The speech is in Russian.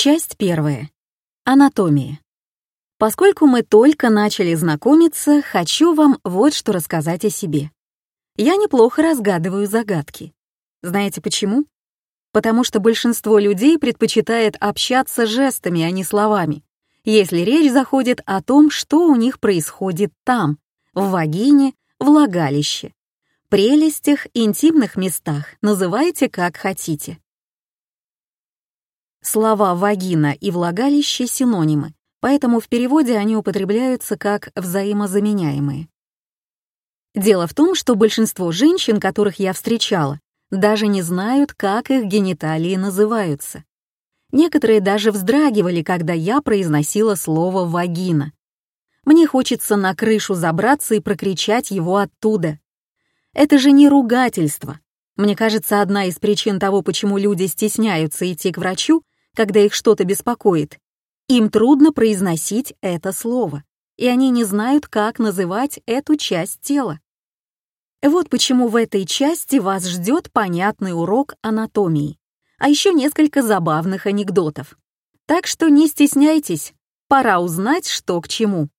Часть первая. Анатомия. Поскольку мы только начали знакомиться, хочу вам вот что рассказать о себе. Я неплохо разгадываю загадки. Знаете почему? Потому что большинство людей предпочитает общаться жестами, а не словами, если речь заходит о том, что у них происходит там, в вагине, влагалище, прелестях, интимных местах, называйте как хотите. Слова «вагина» и «влагалище» — синонимы, поэтому в переводе они употребляются как взаимозаменяемые. Дело в том, что большинство женщин, которых я встречала, даже не знают, как их гениталии называются. Некоторые даже вздрагивали, когда я произносила слово «вагина». Мне хочется на крышу забраться и прокричать его оттуда. Это же не ругательство. Мне кажется, одна из причин того, почему люди стесняются идти к врачу, когда их что-то беспокоит. Им трудно произносить это слово, и они не знают, как называть эту часть тела. Вот почему в этой части вас ждет понятный урок анатомии, а еще несколько забавных анекдотов. Так что не стесняйтесь, пора узнать, что к чему.